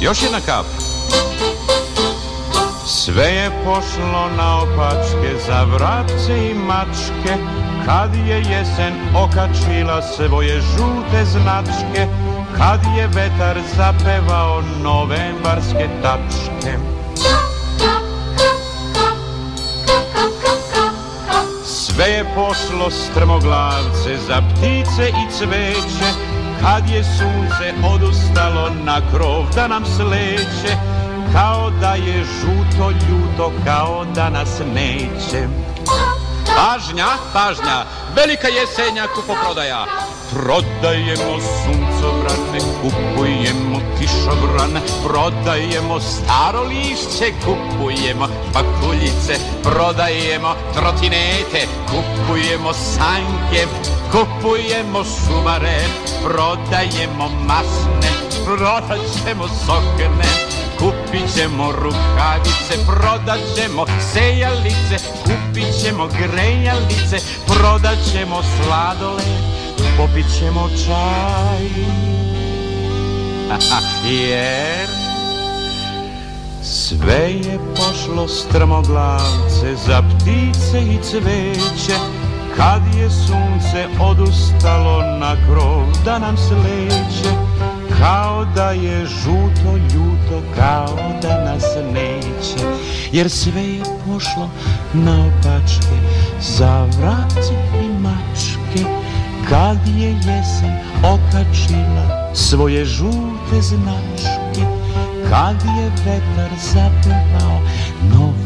Još jedna kap. Sve je pošlo na opačke za vrapce i mačke. Kad je jesen okačila svoje žute značke. Kad je vetar zapevao novembarske tačke. Sve je pošlo strmoglavce za ptice i cveće Kad je sunce odustalo na krov da nam sleće Kao da je žuto ljuto, kao da nas neće. Pažnja, pažnja, velika jesenja kupoprodaja Prodajemo suncobrane, kupujemo kišobrane. Prodajemo staro lišće, kupujemo pakuljice. Prodajemo trotinete, kupujemo sanke. Kupujemo šumare, prodajemo masne. Prodat ćemo sokne Kupit ćemo rukavice, prodat ćemo sejalice Kupit ćemo grejalice, prodat ćemo sladoled Popit ćemo čaj. Jer sve je pošlo strmoglavce za ptice i cveće. Kad je sunce odustalo na krov da nam sleće Kao da je žuto ljuto, kao da nas neće. Jer sve je pošlo na opačke za vrapce i mačke Kad je jesen okačila svoje žute značke Kad je vetar zapevao tačke